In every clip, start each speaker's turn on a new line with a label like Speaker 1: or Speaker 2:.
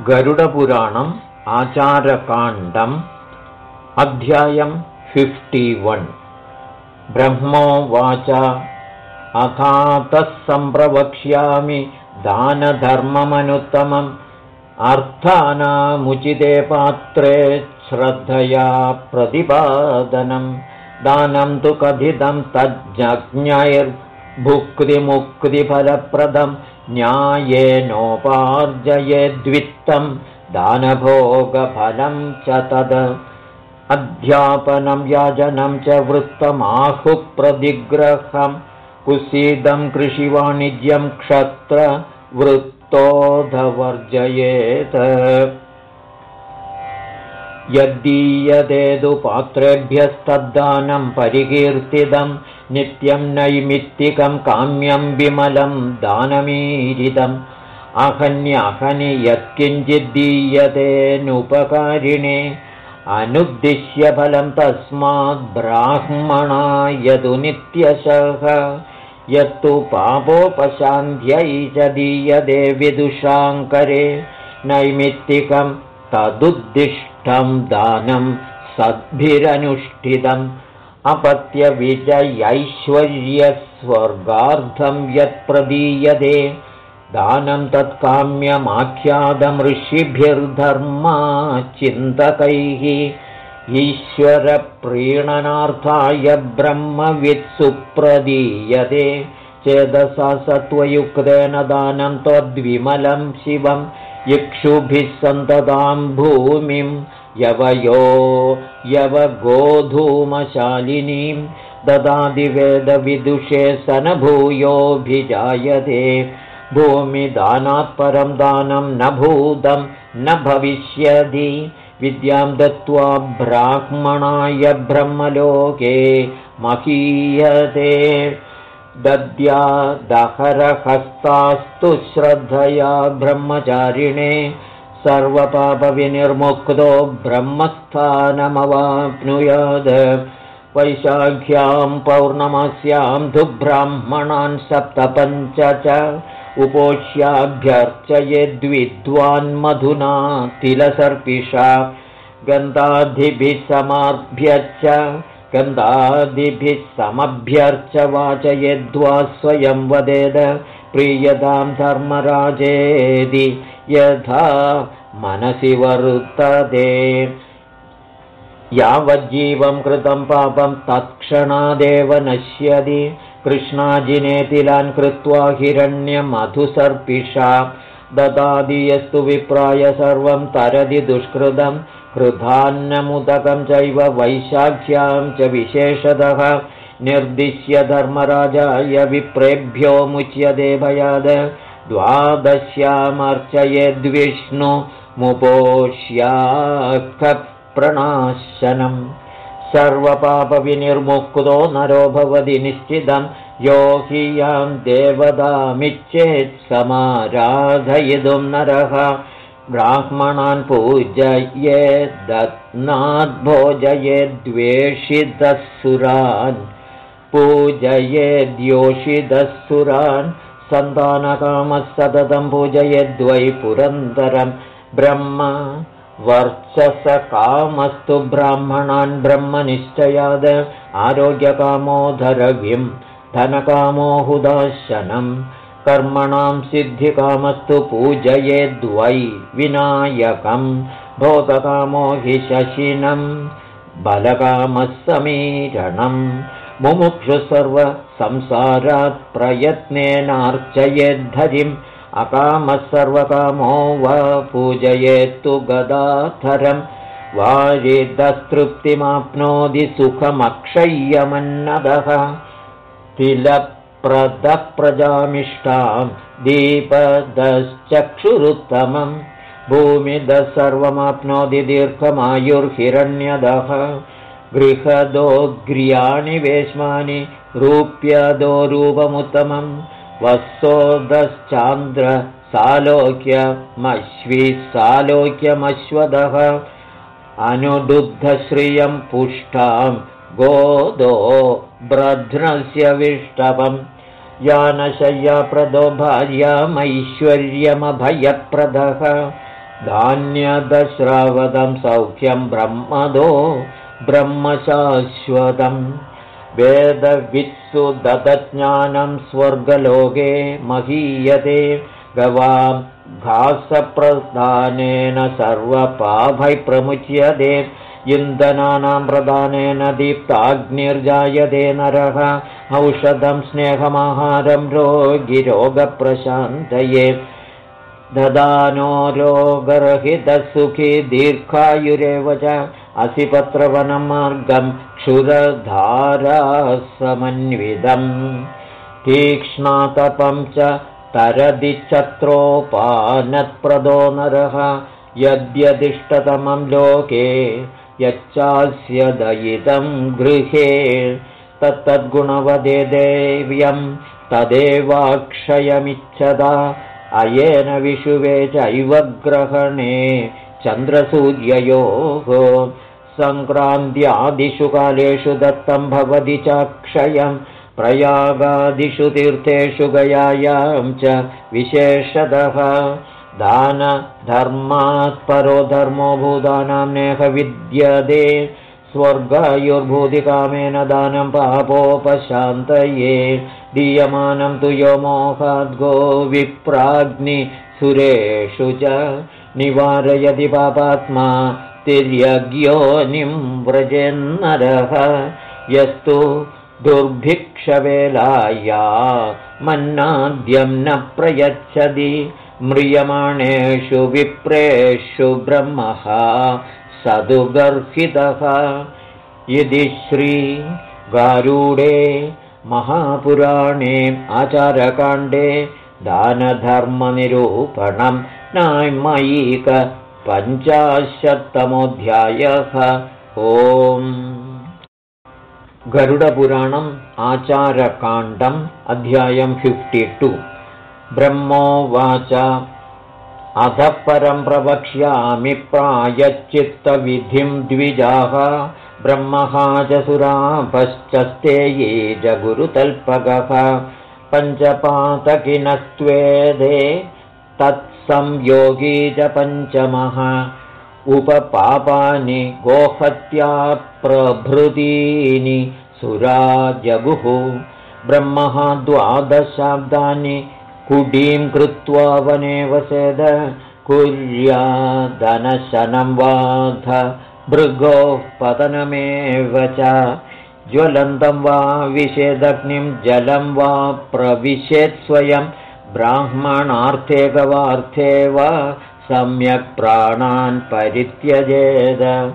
Speaker 1: गरुडपुराणम् आचारकाण्डम् अध्यायम् फिफ्टिवन् ब्रह्मोवाच अथातः सम्प्रवक्ष्यामि दानधर्ममनुत्तमम्। अर्थानामुचिते पात्रे श्रद्धया प्रतिपादनम्। दानं तु कथितं तज्जज्ञैर्भुक्तिमुक्तिफलप्रदम् न्यायेनोपार्जयेद्वित्तं दानभोगफलं च तद्। अध्यापनं याजनं च वृत्तमाहुप्रदिग्रहं कुसीदं कृषिवाणिज्यं क्षत्रवृत्तोधवर्जयेत् यद्दीयतेदु पात्रेभ्यस्तद्दानं परिकीर्तितम् नित्यं नैमित्तिकं काम्यं विमलं दानमीरितम्। अहन्यहनि यत्किञ्चिद्दीयतेऽनुपकारिणे अनुद्दिश्य फलं तस्माद्ब्राह्मणा यदु नित्यशः। यत्तु पापोपशान्त्यै च दीयते विदुषाङ्करे। नैमित्तिकं तदुद्दिष्टं दानं सद्भिरनुष्ठितम् अपत्यविजयैश्वर्यस्वर्गार्थं यत्प्रदीयते। दानं तत्काम्यमाख्यातमृषिभिर्धर्मा चिन्तकैः। ईश्वरप्रीणनार्थाय ब्रह्मवित्सुप्रदीयते। चेदसा सत्त्वयुक्तेन दानं त्वद्विमलं शिवं। इक्षुभिः सन्ततां भूमिं यवयो यवगोधूमशालिनीं ददादिवेदविदुषे सनभूयोऽभिजायते। भूमिदानात् परं दानं न भूतं न भविष्यति। विद्यां दत्त्वा ब्राह्मणाय ब्रह्मलोके महीयते। दद्या दहरहस्तास्तु श्रद्धया ब्रह्मचारिणे सर्वपापविनिर्मुक्तो ब्रह्मस्थानमवाप्नुयाद वैशाख्यां पौर्णमास्यां दुब्राह्मणान् सप्तपञ्च च उपोष्याभ्यर्चयेद्विद्वान्मधुना तिलसर्पिषा। गन्धादिभिः समाभ्यच्च गन्धादिभिः समभ्यर्च वाचयेद्वा स्वयं वदेद। प्रीयतां धर्मराजेदि यथा मनसि वर्तते यावज्जीवं कृतं पापं तत्क्षणादेव नश्यति। कृष्णाजिनेतिलान् कृत्वा हिरण्यमधुसर्पिषा ददादि यस्तु विप्राय सर्वं तरति दुष्कृतं। कृधान्नमुदकं चैव वैशाख्यां च विशेषतः। निर्दिश्य धर्मराजाय विप्रेभ्यो मुच्यते भयाद द्वादश्यामर्चयेद्विष्णुमुपोष्याप्रणाशनम् सर्वपापविनिर्मुक्तो नरो भवति निश्चितं। यो हि यां देवतामिच्छेत् समाराधयितुं नरः। ब्राह्मणान् पूजयेद्दत्नाद्भोजयेद्वेषितः पूजयेद्योषितः सन्तानकामः सततं पूजयेद्वै पुरन्दरं ब्रह्म वर्चसकामस्तु ब्राह्मणान् ब्रह्मनिश्चयाद आरोग्यकामोधरव्यं धनकामो हुदाशनं कर्मणां सिद्धिकामस्तु पूजयेद्वै विनायकं भोगकामो हि शशिनं बलकामः समीरणम् मुमुक्षु सर्वसंसारात् प्रयत्नेनार्चयेद्धरिम् अकामः सर्वकामो वा पूजयेत्तु गदाधरम् वारिदस्तृप्तिमाप्नोति सुखमक्षय्यमन्नदः। तिलप्रदप्रजामिष्टां दीपदश्चक्षुरुत्तमम् भूमिदः सर्वमाप्नोति दीर्घमायुर्हिरण्यदः। गृहदोग्र्याणि वेश्मानि रूप्यदो रूपमुत्तमं वत्सोदश्चान्द्रसालोक्यमश्विसालोक्यमश्वदः अनुदुग्धश्रियं पुष्टां गोदो ब्रध्नस्य विष्टवम् यानशय्याप्रदो भार्यामैश्वर्यमभयप्रदः धान्यदश्रावदं सौख्यं ब्रह्मदो ब्रह्मशाश्वतम् वेदवित्सु ददज्ञानं स्वर्गलोके महीयते गवां घासप्रदानेन सर्वपाभै प्रमुच्यते इन्धनानां प्रदानेन दीप्ताग्निर्जायते नरः औषधं स्नेहमाहारं रोगिरोगप्रशान्तये ददानो रोगरहितसुखी दीर्घायुरेव च असिपत्रवनं मार्गं क्षुरधारासमन्वितम् तीक्ष्णातपं च तरदिचत्रोपानत्प्रदो नरः यद्यदिष्टतमं लोके यच्चास्य दयितं गृहे तत्तद्गुणवदे देव्यं तदेवाक्षयमिच्छदा अयेन विशुवे चैव ग्रहणे चन्द्रसूर्ययोः सङ्क्रान्त्यादिषु कालेषु दत्तं भवति चाक्षयं प्रयागादिषु तीर्थेषु गयायां च विशेषतः। दानधर्मात् परो धर्मो भूतानां नेह विद्यते स्वर्गायुर्भूतिकामेन दानं पापोपशान्तये। दीयमानं तु यो मोहाद्गो विप्राग्निसुरेषु च निवारयति पापात्मा तिर्यज्ञोनिं व्रजेन्नरः। यस्तु दुर्भिक्षवेलाया मन्नाद्यं न प्रयच्छति। म्रियमाणेषु विप्रेषु ब्रह्मः सदुगर्हितः। यदि श्रीगारूडे महापुराणे आचारकाण्डे दानधर्मनिरूपणं नामयीकपञ्चाशत्तमोऽध्यायः ओम्। गरुडपुराणम् आचारकाण्डम् अध्यायम् फिफ्टि टु ब्रह्मोवाच। अधः परं प्रवक्ष्यामि प्रायच्चित्तविधिं द्विजाः। ब्रह्मः च सुरापश्चस्ते ये च गुरुतल्पगः पञ्चपातकिनस्त्वेदे तत्संयोगी च पञ्चमः। उपपापानि गोहत्या प्रभृतीनि सुरा जगुः ब्रह्मः द्वादशाब्दानि कुडीं कृत्वा वने वसेद कुर्यादनशनं वाध भृगोः पतनमेव च। ज्वलन्तं वा विषेदग्निं जलं वा प्रविशेत् स्वयं ब्राह्मणार्थे गवार्थे वा सम्यक् प्राणान् परित्यजेद।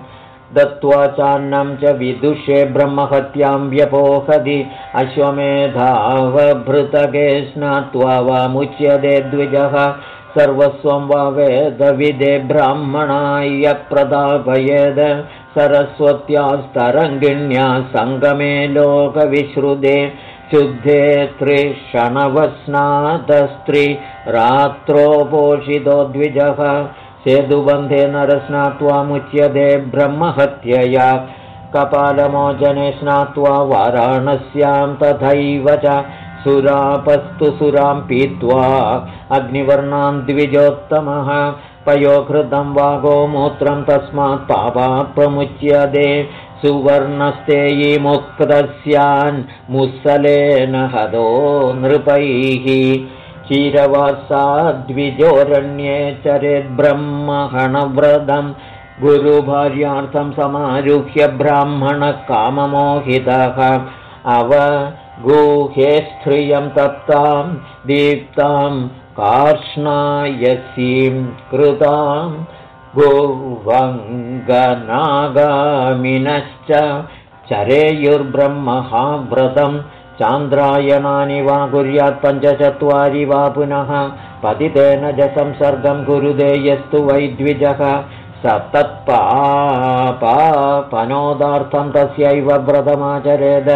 Speaker 1: दत्त्वा चान्नं च विदुषे ब्रह्महत्यां व्यपोहति। अश्वमेधावभृतके स्नात्वा वा मुच्यते द्विजः। सर्वस्वं वा वेदविदे ब्राह्मणाय प्रदापयेद। सरस्वत्यास्तरङ्गिण्या सङ्गमे शुद्धे रात्रोपोषितो द्विजः। सेतुबन्धे नरस्नात्वा मुच्यते ब्रह्महत्यया। कपालमोचने स्नात्वा वाराणस्यां तथैव च सुरापस्तु सुरां पीत्वा अग्निवर्णान् द्विजोत्तमः। पयोकृतं वा गोमूत्रं तस्मात् पापा प्रमुच्यते सुवर्णस्तेयीमुक्तस्यान् मुसलेन हदो नृपैः। क्षीरवासाद्विजोरण्ये चरेद्ब्रह्महणव्रतं गुरुभार्यार्थं समारुह्य ब्राह्मणकाममोहितः। अवगूहे स्त्रियं तप्तां दीप्तां कार्ष्णायसीं कृतां गोवङ्गनागामिनश्च चरेयुर्ब्रह्महाव्रतम् चान्द्रायणानि वा कुर्यात् पञ्चचत्वारि वा पुनः पतितेन च संसर्गं गुरुदे यस्तु वैद्विजः स तत्पापनोदार्थं तस्यैव व्रतमाचरेद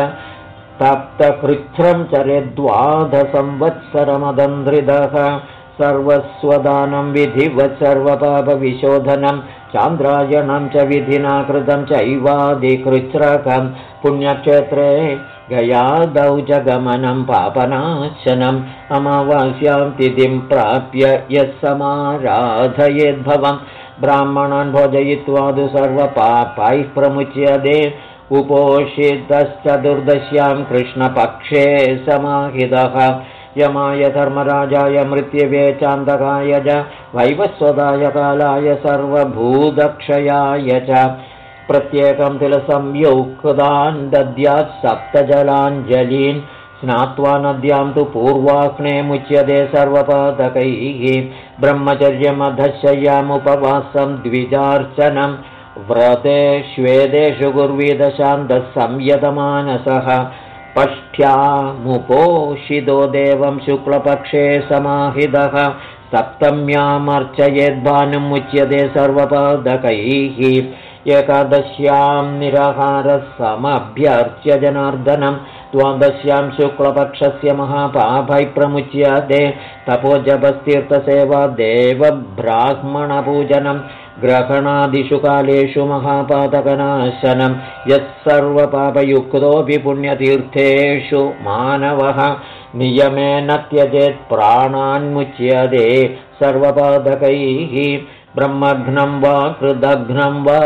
Speaker 1: तप्तकृच्छ्रं चरेद्वाधसंवत्सरमदन्ध्रिदः सर्वस्वदानं विधिवत् सर्वपापविशोधनं चान्द्रायणं च विधिना कृतं चैवादिकृच्छ्रकं पुण्यक्षेत्रे गयादौ च गमनं पापनाशनम् अमावास्यां तिथिं प्राप्य यः समाराधयेद्भवम् ब्राह्मणान् भोजयित्वा तु सर्वपापैः प्रमुच्यते उपोषितश्चतुर्दश्यां कृष्णपक्षे समाहितः यमाय धर्मराजाय मृत्यवे चान्दकाय च वैवस्वदाय कालाय सर्वभूतक्षयाय च प्रत्येकं तिलसंयुक्तान् दद्यात् सप्तजलाञ्जलीन् स्नात्वा नद्यां तु पूर्वाह्ने मुच्यते सर्वपादकैः ब्रह्मचर्यमधशय्यामुपवासं द्विजार्चनं व्रते श्वेदेषु गुर्वीदशान्तः संयतमानसः पष्ठ्यामुपोषितो देवं शुक्लपक्षे समाहितः। सप्तम्यामर्चयेद्भानुमुच्यते सर्वपादकैः। एकादश्यां निराहारः समभ्यर्च्य जनार्दनं द्वादश्यां शुक्लपक्षस्य महापाभै प्रमुच्यते। तपोजपस्तीर्थसेवा देवब्राह्मणपूजनं ग्रहणादिषु कालेषु महापातकनाशनं यत् सर्वपापयुक्तोऽपि पुण्यतीर्थेषु मानवः नियमेन त्यजेत् प्राणान्मुच्यते सर्वपादकैः। ब्रह्मघ्नं वा कृदघ्नं वा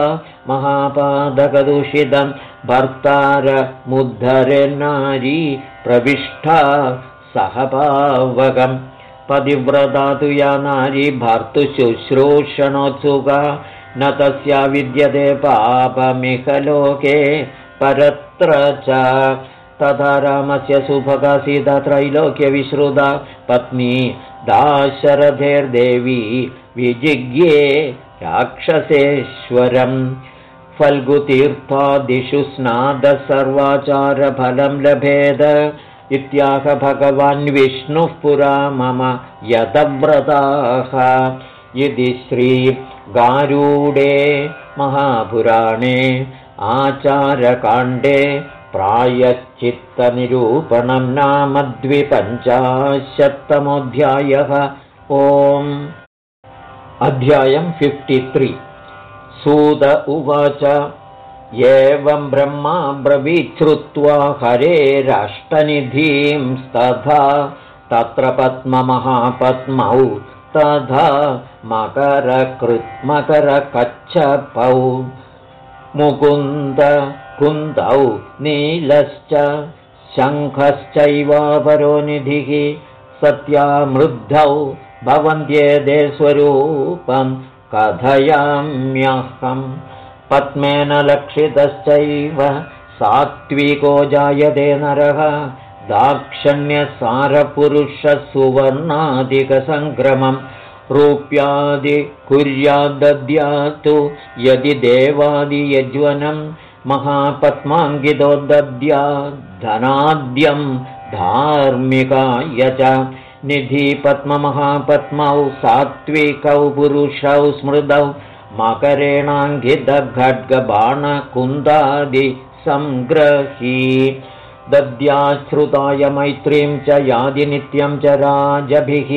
Speaker 1: महापादकदूषितं भर्तारमुद्धरेन्नारी प्रविष्टा सहपावकम् पतिव्रता तु या नारी भर्तुशुश्रूषणोत्सुका न तस्या विद्यते पापमिहलोके परत्र च तथा रामस्य सुभगा त्रैलोक्यविश्रुता पत्नी दाशरथेर्देवी विजिज्ञे राक्षसेश्वरम्। फल्गुतीर्थादिषु स्नादः सर्वाचारफलं लभेद इत्याह भगवान् विष्णुः पुरा मम यतव्रताः यदि श्रीगारूडे महापुराणे आचारकाण्डे प्रायश्चित्तनिरूपणं नाम द्विपञ्चाशत्तमोऽध्यायः। ओम्। अध्यायम् फिफ्टि सूत उवाच एवं ब्रह्मा ब्रवीच्छ्रुत्वा हरेरष्टनिधींस्तथा तत्र पद्ममहापद्मौ तथा मकरकृत्मकरकच्छपौ। मुकुन्द कुन्दौ नीलश्च शङ्खश्चैवापरो निधिः सत्यामृद्धौ भवन्त्येदे स्वरूपं कथयाम्यहम् पद्मेन लक्षितश्चैव। सात्विको जायते नरः। दाक्षण्यसारपुरुषसुवर्णादिकसङ्क्रमम् रूप्यादि कुर्याद्दद्यातु यदि देवादियज्वनं महापद्माङ्गितो दद्याद्धनाद्यं धार्मिकाय च निधिपद्ममहापद्मौ सात्विकौ पुरुषौ स्मृतौ मकरेणाङ्गिदखड्गबाणकुन्दादिसङ्ग्रही दद्याश्रुताय मैत्रीं च यादिनित्यं च राजभिः।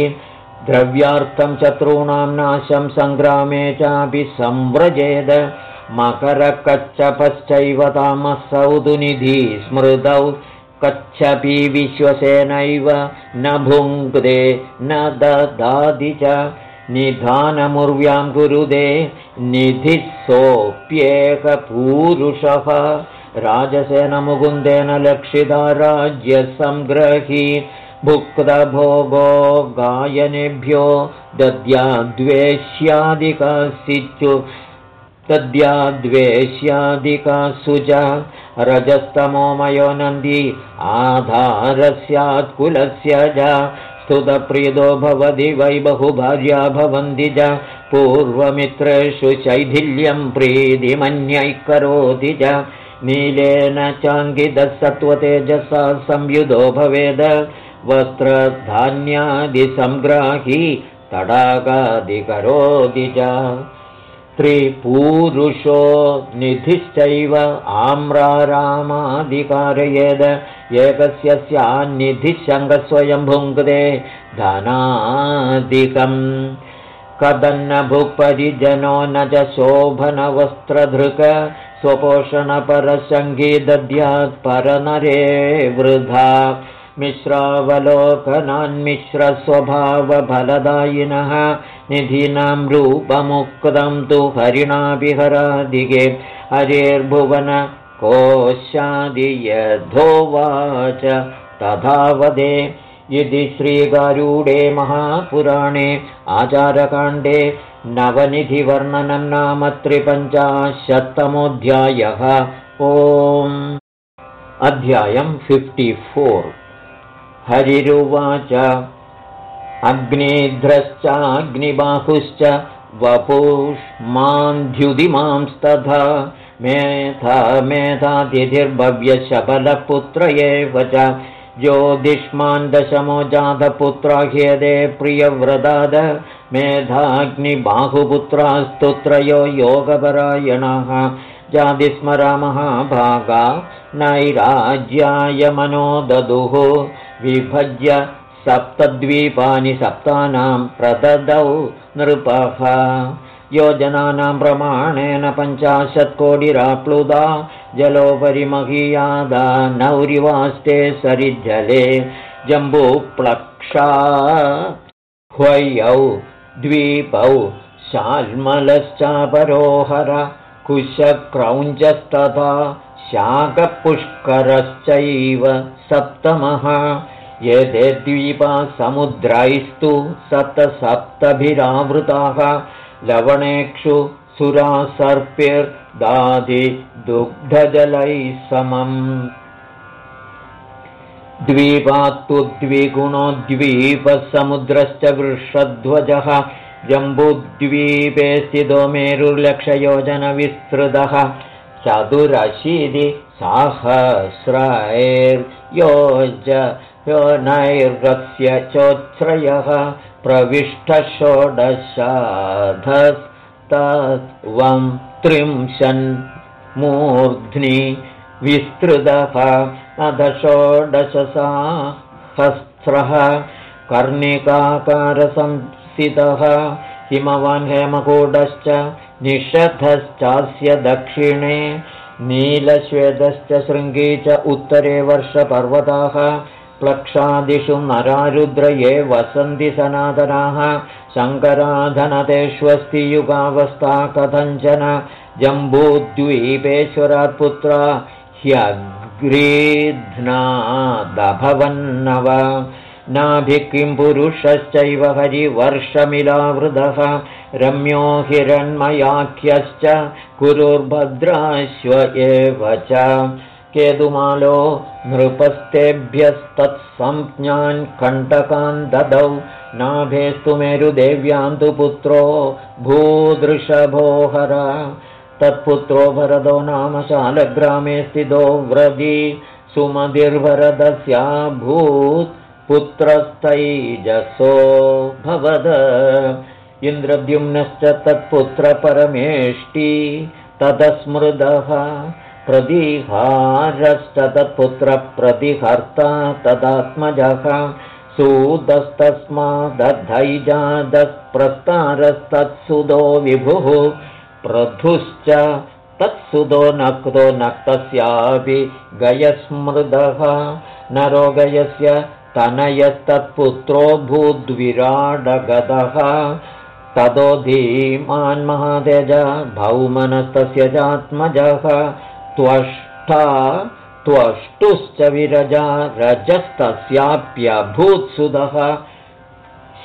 Speaker 1: द्रव्यार्थं शत्रूणां नाशं सङ्ग्रामे चापि संव्रजेद। मकरकच्छपश्चैव तामसौदुनिधि स्मृतौ। कच्छपि विश्वसेनैव न भुङ्क्ते न ददाति च निधानमुर्व्यां कुरुदे निधिः सोऽप्येकपूरुषः राजसेनमुकुन्देन लक्षिता राज्यसङ्ग्रही भुक्तभोगो गायनेभ्यो दद्याद्वेष्यादिकासिचु तद्याद्वेष्यादिकासु च। रजस्तमोमयो नन्दी। आधारस्यात्कुलस्य च स्तुतप्रीतो भवति वै बहुभार्या भवन्ति च पूर्वमित्रेषु शैथिल्यं प्रीतिमन्यैः करोति च नीलेन चाङ्गितसत्त्वतेजसा संयुधो भवेद वस्त्रधान्यादिसङ्ग्राही तडागादिकरोति च त्रिपूरुषो निधिश्चैव आम्रारामाधिकारयेद एकस्य स्यान्निधिशङ्गस्वयं भुङ्क्ते धनादिकम्। कदन्न भुक्परिजनो न च शोभनवस्त्रधृक स्वपोषणपरसङ्गीदध्यात् परनरे वृथा। मिश्रावलोकनान्मिश्रस्वभावफलदायिनः निधीनां रूपमुक्तं तु हरिणाभिहरादिगे हरेर्भुवन कोशादियधोवाच। तथा वदे यदि श्रीगारूडे महापुराणे आचारकाण्डे नवनिधिवर्णनं नाम त्रिपञ्चाशत्तमोऽध्यायः। ओम्। अध्यायम् फिफ्टिफोर् हरिरुवाच। अग्निध्रश्चाग्निबाहुश्च वपुष्मान्ध्युदिमांस्तथा मेधा मेधातिथिर्भव्यशबलपुत्र एव च। ज्योतिष्मान् दशमो जातपुत्राह्यदे प्रियव्रदाद मेधाग्निबाहुपुत्रास्तुत्रयो योगपरायणः। जातिस्मरामः भागा नैराज्याय मनो ददुः विभज्य सप्तद्वीपानि सप्तानां प्रददौ नृपः योजनानां प्रमाणेन पञ्चाशत्कोटिराप्लुदा जलोपरि महीयादा नौरिवास्ते सरिज्जले जम्बूप्लक्षा ह्वयौ द्वीपौ शाल्मलश्चापरोहर कुशक्रौञ्चस्तथा शाकपुष्करश्चैव सप्तमः यदे द्वीपा समुद्रैस्तु सप्त लवणेक्षु दुग्धजलैः समम्। द्वीपात्तु द्विगुणो द्वीपसमुद्रश्च वृषध्वजः। जम्बूद्वीपे स्थितो मेरुर्लक्षयोजनविस्तृतः चतुरशीति साहस्रैर्योज यो नैर्गस्य चोच्छ्रयः प्रविष्टषोडशाधस्तत्वं त्रिंशन् मूर्ध्नि विस्तृतः अध षोडशसाहस्रः कर्णिकाकारसंसितः हिमवान् हेमकूटश्च निषधश्चास्य दक्षिणे नीलश्वेतश्च शृङ्गी च उत्तरे वर्षपर्वताः प्लक्षादिषु नरारुद्र ये वसन्ति सनातनाः शङ्कराधनतेष्वस्ति युगावस्था कथञ्चन जम्बूद्वीपेश्वरात् पुत्रा ह्यग्रीध्नादभवन्नव। नाभिः किं पुरुषश्चैव हरिवर्षमिलावृतः रम्यो हिरण्मयाख्यश्च कुरुर्भद्राश्व एव च केतुमालो नृपस्तेभ्यस्तत्संज्ञान् कण्टकान् ददौ। नाभेस्तु मेरुदेव्यान्तु पुत्रो भूदृशभोहर। तत्पुत्रो भरदो नाम शालग्रामे स्थितो व्रजी सुमधिर्भरदस्याभूत् पुत्रस्तैजसो भवद। इन्द्रद्युम्नश्च तत्पुत्रपरमेष्टि ततस्मृदः प्रदिहारश्च तत्पुत्रप्रतिहर्ता तदात्मजः सूतस्तस्मादधैजादप्रस्तारस्तत्सुदो विभुः प्रधुश्च तत्सुदो नक्तो नक्तस्यापि गयस्मृदः नरोगयस्य तनयस्तत्पुत्रो भूद्विराडगतः ततो धीमान्महातेज भौमनस्तस्य चात्मजः त्वष्टा त्वष्टुश्च विरजा रजस्तस्याप्यभूत्सुधः।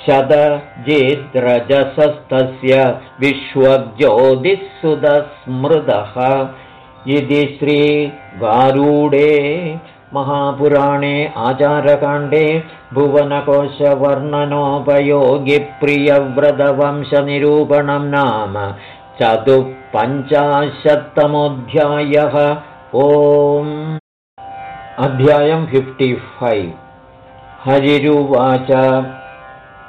Speaker 1: शतजिद्रजसस्तस्य विश्वज्योतिःसुदस्मृदः इति श्रीगारूडे महापुराणे आचारकाण्डे भुवनकोशवर्णनोपयोगिप्रियव्रतवंशनिरूपणं नाम चतुःपञ्चाशत्तमोऽध्यायः ओम्। अध्यायम् फिफ्टिफैव् हरिरुवाच।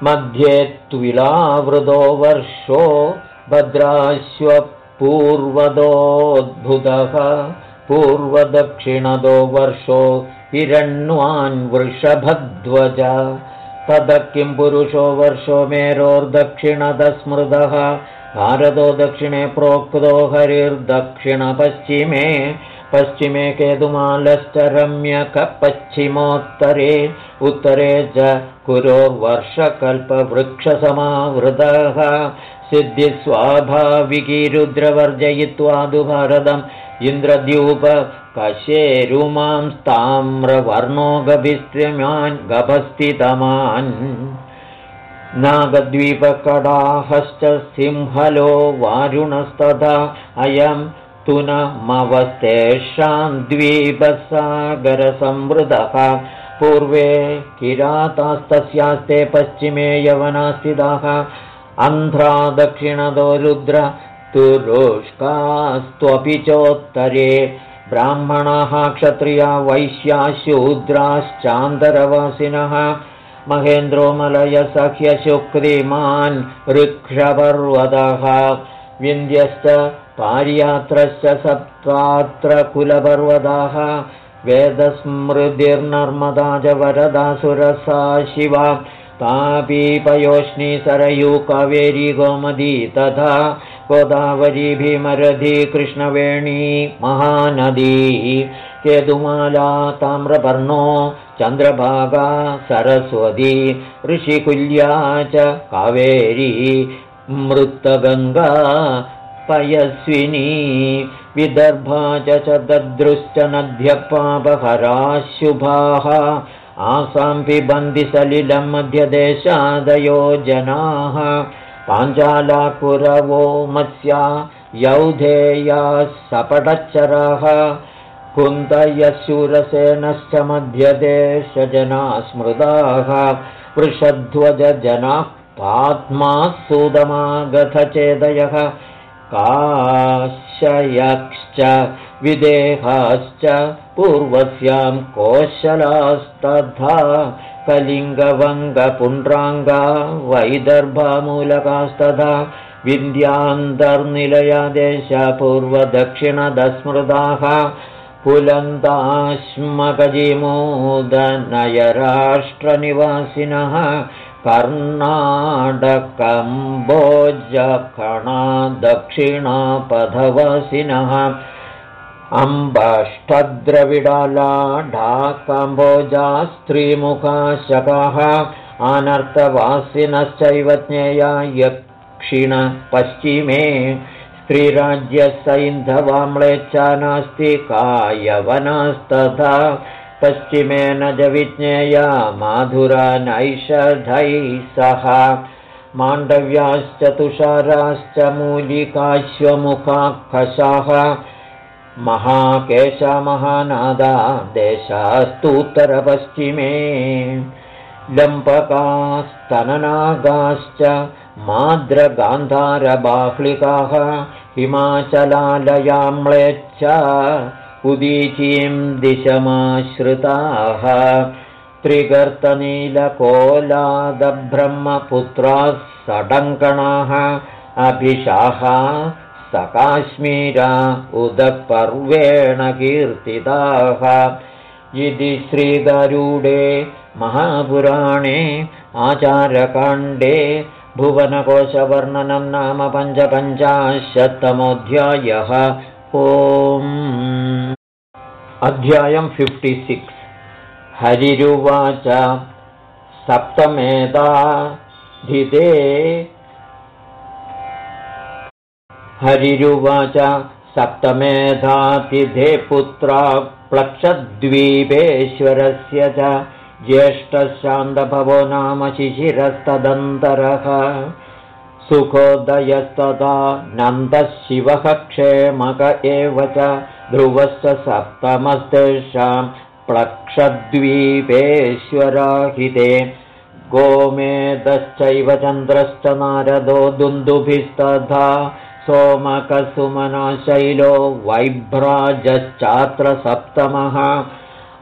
Speaker 1: मध्ये त्विलावृतो वर्षो भद्राश्वपूर्वदोद्भुतः। पूर्वदक्षिणदो वर्षो हिरण्वान् वृषभध्वज। तद किं पुरुषो वर्षो मेरोर्दक्षिणदस्मृतः भारतो दक्षिणे प्रोक्तो हरिर्दक्षिणपश्चिमे पश्चिमे केतुमालश्च रम्यकपश्चिमोत्तरे उत्तरे च कुरोर्वर्षकल्पवृक्षसमावृतः सिद्धिस्वाभाविकी रुद्रवर्जयित्वा तु भारतम् इन्द्रद्यूपकशेरुमांस्ताम्रवर्णो गभिस्त्रिमान् गभस्तितमान् नागद्वीपकडाहश्च सिंहलो वारुणस्तथा अयं तु न मवस्तेषां द्वीपसागरसंवृतः पूर्वे किरातास्तस्यास्ते पश्चिमे यवनास्थिताः। अन्ध्रा दक्षिणतो रुद्र तुरुष्कास्त्वपि चोत्तरे। ब्राह्मणाः क्षत्रिया वैश्या शूद्राश्चान्तरवासिनः महेन्द्रो मलयसह्यशुक्रिमान् वृक्षपर्वतः विन्द्यश्च पार्यात्रश्च सप्तात्र कुलपर्वताः वेदस्मृतिर्नर्मदा च वरदा सुरसा शिवा। तापीपयोष्णी सरयू कावेरी गोमदी तथा गोदावरी भीमरथी कृष्णवेणी महानदी केतुमाला ताम्रपर्णो चन्द्रभागा सरस्वती ऋषिकुल्या च कावेरी मृत्तगङ्गा पयस्विनी विदर्भा च दद्रुश्च नद्यपापहराः शुभाः आसां पिबन्धि सलिलं मध्यदेशादयो जनाः पाञ्चालाकुरवो मत्स्या यौधेयाः सपटच्चराः कुन्तयशूरसेनश्च मध्यदेशजना स्मृताः वृषध्वजजनाः सुदमागतचेदयः काशयश्च विदेहाश्च पूर्वस्यां कोशलास्तथा कलिङ्गवङ्गपुण्ड्राङ्गा वैदर्भामूलकास्तथा विन्द्यान्तर्निलयादेश पूर्वदक्षिणदस्मृताः पुलन्ताश्मगजिमोदनयराष्ट्रनिवासिनः कर्णाटकम्बोजखणा दक्षिणापथवासिनः अम्बष्टद्रविडालाढाकम्बोजा स्त्रीमुखाशकाः अनर्थवासिनश्चैव ज्ञेया यक्षिणपश्चिमे स्त्रीराज्यसैन्धवाम्लेच्छा नास्ति कायवनस्तथा। पश्चिमेन च विज्ञेया माधुरा नैषधैः सह। माण्डव्याश्च तुषाराश्च मूलिकाश्वमुखाखशाः महाकेशमहानादा देशास्तुत्तरपश्चिमे लम्पकास्तननागाश्च माद्रगान्धारबाह्लिकाः हिमाचलालयाम्लेच्च उदीचीं दिशमाश्रिताः। त्रिगर्तनीलकोलादब्रह्मपुत्राः सडङ्कणाः अभिशाः सकाश्मीरा उदपर्वेण कीर्तिताः इति श्रीगरूडे महापुराणे आचारकाण्डे भुवनकोशवर्णनं नाम पञ्चपञ्चाशत्तमोऽध्यायः। ओम् अध्यायम् फिफ्टि सिक्स् हरिरुवाच। सप्तमेधाधिते हरिरुवाच। सप्तमेधातिथे पुत्रा प्लक्षद्वीपेश्वरस्य च ज्येष्ठशान्तभवो नाम शिशिरस्तदन्तरः। सुखोदयस्तदा नन्दः शिवः क्षेमक एव च ध्रुवश्च सप्तमस्तेषां प्लक्षद्वीपेश्वराहिते गोमेदश्चैव चन्द्रश्च नारदो दुन्दुभिस्तथा सोमकसुमना शैलो वैभ्राजश्चात्र सप्तमः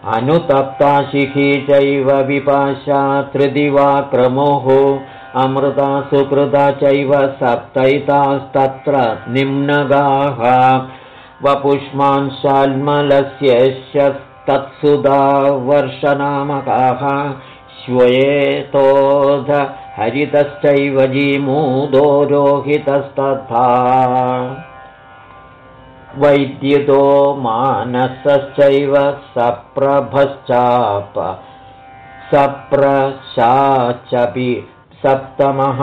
Speaker 1: अनुतप्ताशिखी चैव विपाशा त्रिदिवा क्रमुः अमृता सुकृता चैव सप्तैतास्तत्र निम्नगाः। वपुष्मांशाल्मलस्यैश्च वर्षनामकाः श्वेतोध हरितश्चैव जीमूदो रोहितस्तथा वैद्युतो मानसश्चैव सप्रभश्चाप। सप्रशाचपि सप्तमः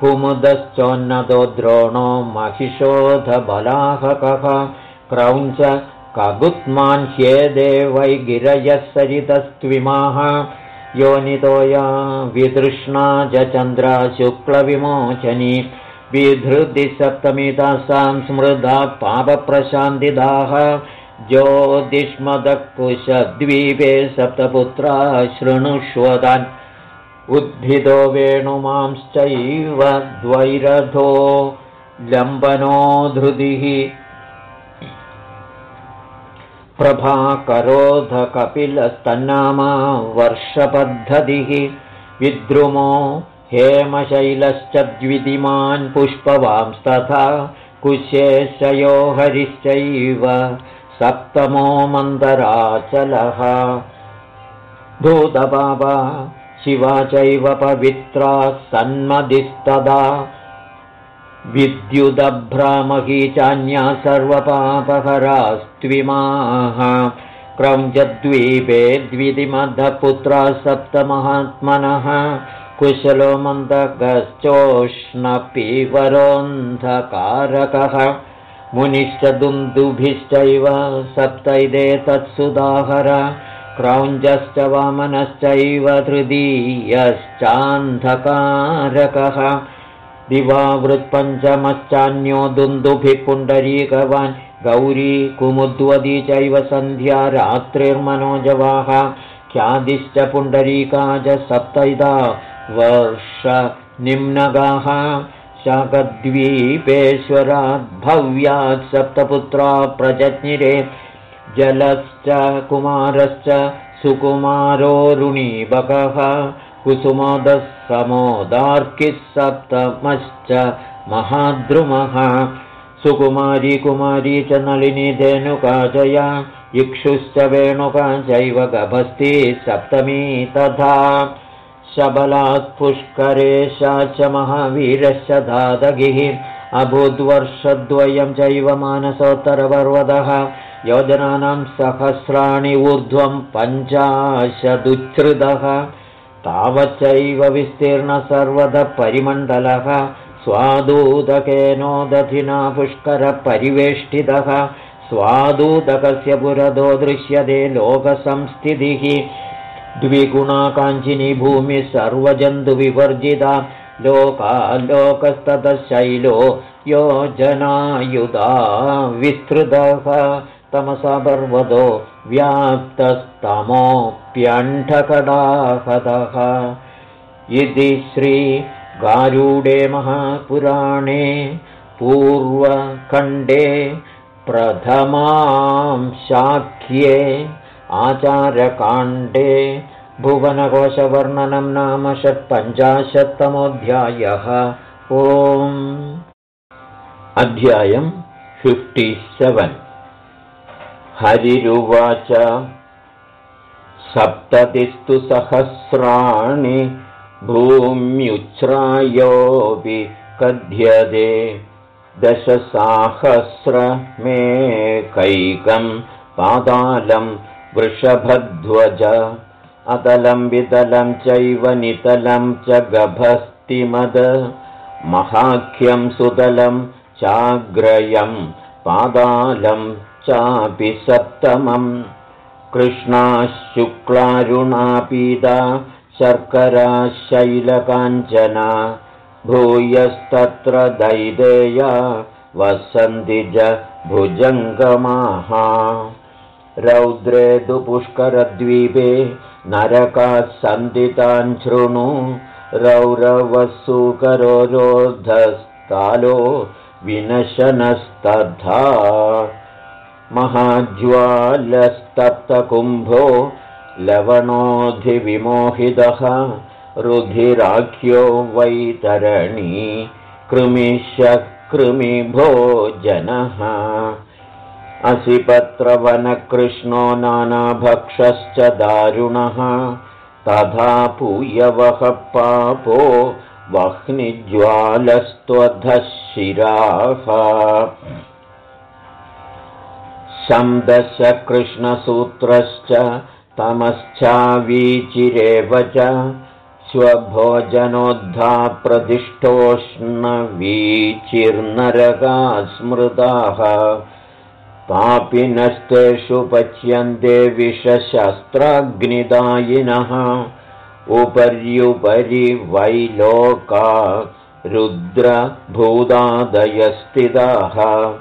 Speaker 1: कुमुदश्चोन्नतो द्रोणो महिषोधबलाहकः। क्रौञ्च कगुत्मान् ह्येदे वै गिरयः सरितस्त्विमाः। योनितोया वितृष्णा च चन्द्रा शुक्लविमोचनी विधृति सप्तमितासां स्मृदा पापप्रशान्तिदाः ज्योतिष्मदकुशद्वीपे सप्तपुत्रा शृणुष्वतान् उद्भिदो वेणुमांश्चैव द्वैरथो लम्बनो धृतिः। प्रभाकरोधकपिलस्तन्नामा वर्षपद्धतिः। विद्रुमो हेमशैलश्च द्वितिमान् पुष्पवांस्तथा कुशेशयो हरिश्चैव सप्तमो मन्दराचलः। धूतपापा शिवा चैव पवित्रा सन्मदिस्तदा विद्युदभ्रामही चान्या सर्वपापहरास्त्विमाः। क्रौञ्चद्वीपे द्वितिमधपुत्रा सप्तमहात्मनः कुशलो मन्दगश्चोष्णपीवरोऽन्धकारकः मुनिश्च दुन्दुभिश्चैव सप्तैदे तत्सुदाहर क्रौञ्जश्च वामनश्चैव तृतीयश्चान्धकारकः दिवावृत्पञ्चमश्चान्यो दुन्दुभिः पुण्डरीकवान् गौरी कुमुद्वदी चैव सन्ध्या रात्रिर्मनोजवाः। ख्यादिश्च पुण्डरीका च वर्षनिम्नगाः शाकद्वीपेश्वराद्भव्यात् सप्तपुत्रा प्रजज्ञिरे जलश्च कुमारश्च सुकुमारोरुणीबकः कुसुमोदः समोदार्किः सप्तमश्च महाद्रुमः सुकुमारी कुमारी च नलिनी धेनुकाचया इक्षुश्च वेणुका चैव गभस्ति सप्तमी तथा शबलात्पुष्करेशा च महावीरश्च दादगिः अभूद्वर्षद्वयं चैव मानसोत्तरपर्वतः। योजनानां सहस्राणि ऊर्ध्वं पञ्चाशदुच्छ्रितः। तावच्चैव विस्तीर्ण सर्वतः परिमण्डलः। स्वादूदकेनोदधिना पुष्करपरिवेष्टितः स्वादूदकस्य पुरदो दृश्यते लोकसंस्थितिः द्विगुणा काञ्चिनी भूमिः सर्वजन्तुविवर्जिता लोकालोकस्ततशैलो योजनायुधा विस्तृतः। तमसा पर्वतो व्याप्तस्तमोऽप्यण्ठकडाहतः। इति श्रीगारूडे महापुराणे पूर्वखण्डे प्रथमां शाख्ये आचारकाण्डे भुवनकोशवर्णनं नाम षट्पञ्चाशत्तमोऽध्यायः। ओम्। अध्यायम् फिफ्टि सेवेन् हरिरुवाच। सप्ततिस्तु सहस्राणि भूम्युच्छ्रायोऽपि कथ्यते। दशसाहस्रमेकैकं पातालं वृषभध्वज अतलं वितलं चैव नितलं च गभस्तिमद महाख्यं सुतलं चाग्रयं पादालं चापि सप्तमम् कृष्णाशुक्लारुणापीता शर्करा शैलकाञ्चना भूयस्तत्र दैदेया वसन्ति च भुजङ्गमाः रौद्रे तु पुष्करद्वीपे नरकाः सन्दितान् शृणु। रौरवसुकरो रोधस्तालो विनशनस्तथा महाज्वालस्तप्तकुम्भो लवणोऽधिविमोहितः रुधिराख्यो वैतरणी। कृमिभोजनः असिपत्रवनकृष्णो नानाभक्षश्च दारुणः। तथा पूयवः पापो वह्निज्वालस्त्वधः शिराः। शन्दशकृष्णसूत्रश्च तमश्चावीचिरेव च स्वभोजनोद्धा प्रदिष्टोष्णवीचिर्नरका स्मृताः पापिनस्तेषु पच्यन्ते विषशस्त्राग्निदायिनः। उपर्युपरि वैलोका रुद्रभूदादयस्थिताः।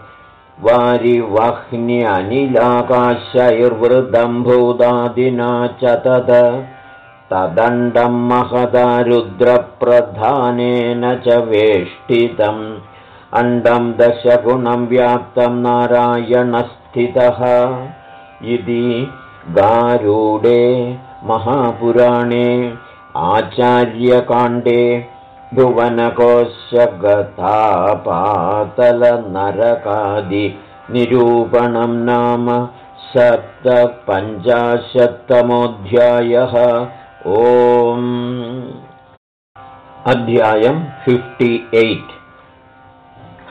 Speaker 1: वारिवह्न्यनिलाकाशैर्वृदम् भूदादिना च तद। तदण्डं महदा रुद्रप्रधानेन च वेष्टितम् अण्डं दशगुणं व्याप्तं नारायणस्थितः। इति गारूडे महापुराणे आचार्यकाण्डे भुवनकोशगतापातलनरकादिनिरूपणं नाम सप्तपञ्चाशत्तमोऽध्यायः। ओम्। अध्यायम् फिफ्टि एय्ट्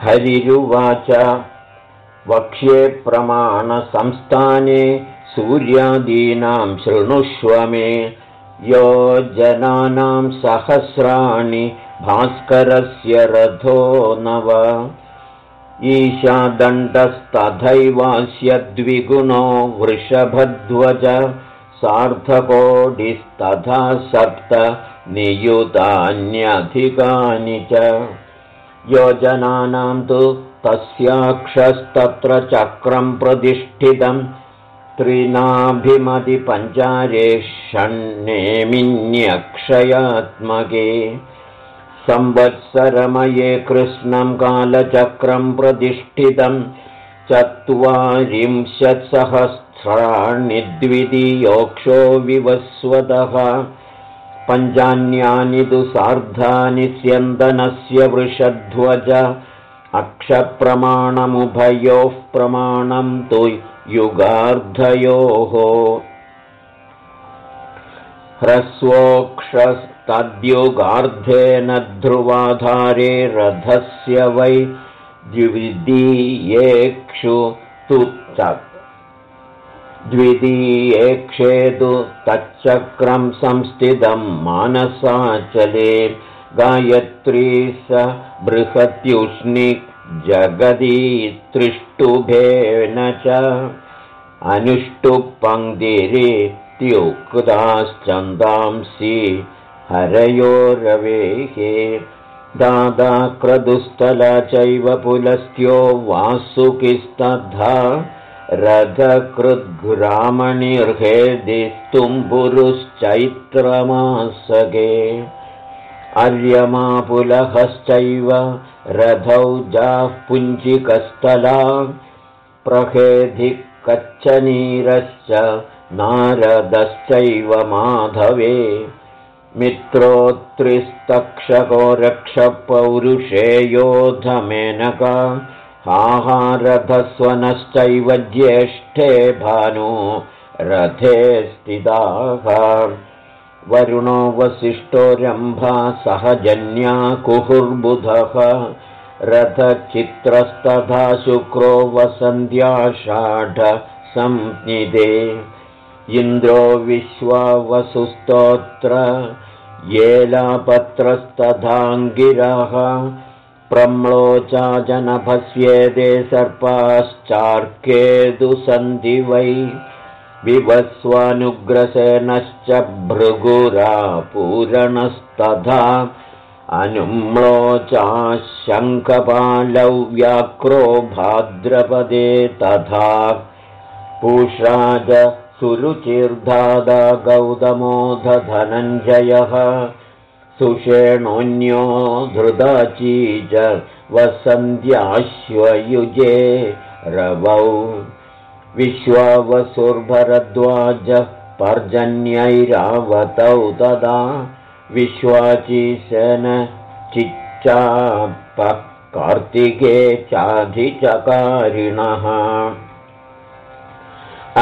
Speaker 1: हरिरुवाच। वक्ष्ये प्रमाणसंस्थाने सूर्यादीनां शृणुष्व मे। योजनानां सहस्राणि भास्करस्य रथो नव। ईशादण्डस्तथैवास्य द्विगुणो वृषभध्वज। सार्धकोटिस्तथा सप्त नियुतान्यधिकानि च योजनानां तु तस्याक्षस्तत्र चक्रं प्रतिष्ठितं त्रिनाभिमतिपञ्चारे षण्णेमिन्यक्षयात्मके। संवत्सरमये कृष्णं कालचक्रं प्रतिष्ठितं चत्वारिंशत्सहस्राणि विवस्वतः पञ्चान्यानि तु सार्धानि स्यन्दनस्य वृषध्वज। अक्षप्रमाणमुभयोः प्रमाणं तु युगार्धयोः। ह्रस्वोक्षस्तद्युगार्धेन ध्रुवाधारे रथस्य वै द्वितीयेक्षु तु द्वितीयेक्षेतु तच्चक्रं संस्थितं मानसाचले गायत्री स बृहत्युष्णि जगदी त्रिष्टुभेन च अनुष्टुपङ्क्तिरित्युक्ताश्चन्दांसि हरयोरवेहे दादा क्रदुस्थला चैव पुलस्त्यो वासुकिस्तथा रथकृद्घ्रामणिर्हेदिस्तुम्बुरुश्चैत्रमासगे अर्यमापुलहश्चैव रथौ जाः पुञ्जिकस्थला कच्छनीरश्च नारदश्चैव माधवे। मित्रोत्त्रिस्तक्षको रक्षपौरुषेयोधमेनका आहारथस्वनश्चैव ज्येष्ठे भानु रथे स्थिताः। वरुणो वसिष्ठो रम्भा सहजन्या कुहुर्बुधः। रथचित्रस्तथा शुक्रो वसन्त्याषाढ संज्ञिते। इन्द्रो विश्वावसुस्तोत्र येलापत्रस्तथाङ्गिरः प्रम्लोचा जनभस्येदे सर्पाश्चार्केदुसन्धि वै विवस्वानुग्रसेनश्च भृगुरापूरणस्तथा अनुम्लोचाशङ्खपालौ व्याक्रो भाद्रपदे तथा पूषाज सुरुचिर्धादा गौतमोधनञ्जयः सुषेणोऽन्यो धृदाचीज वसन्त्याश्वयुजे रवौ। विश्वावसुर्भरद्वाजः पर्जन्यैरावतौ तदा विश्वाचीशन चिच्चापः कार्तिके चाधिचकारिणः।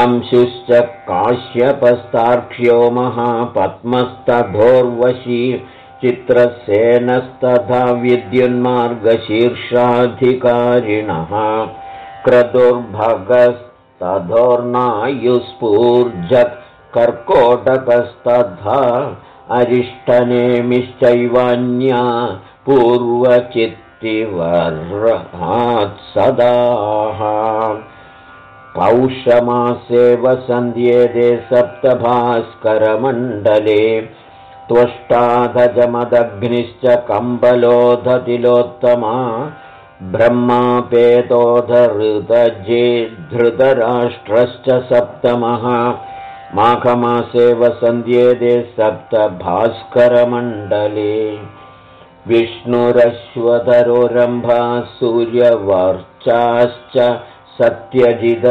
Speaker 1: अंशुश्च काश्यपस्तार्क्ष्यो महापद्मस्तधोर्वशी चित्रसेनस्तथा विद्युन्मार्गशीर्षाधिकारिणः क्रतुर्भगस्तधोर्नायुस्फूर्जत् कर्कोटकस्तथा अरिष्टनेमिश्चैवान्या पूर्वचित्तिवर्हात्सदाः पौषमासे वसन्ध्येते सप्तभास्करमण्डले त्वष्टाधजमदग्निश्च कम्बलोधतिलोत्तमा ब्रह्मापेतोधहृतजे धृतराष्ट्रश्च सप्तमः माघमासे वसन्ध्येते सप्तभास्करमण्डले विष्णुरश्वधरोरम्भा सूर्यवर्चाश्च सत्यजिद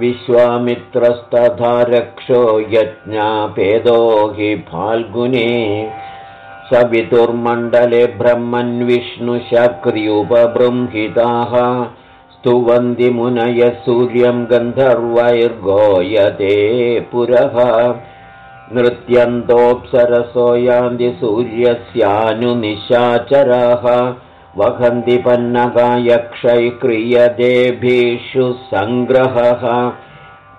Speaker 1: विश्वामित्रस्तथा रक्षो यज्ञापेदो हि फाल्गुने। सवितुर्मण्डले ब्रह्मन्विष्णुशक्र्युपबृंहिताः स्तुवन्ति मुनय सूर्यं गन्धर्वैर्गोयते पुरः। नृत्यन्तोऽप्सरसो यान्ति सूर्यस्यानुनिशाचराः वहन्ति पन्नगायक्षैक्रियदेभिषु सङ्ग्रहः।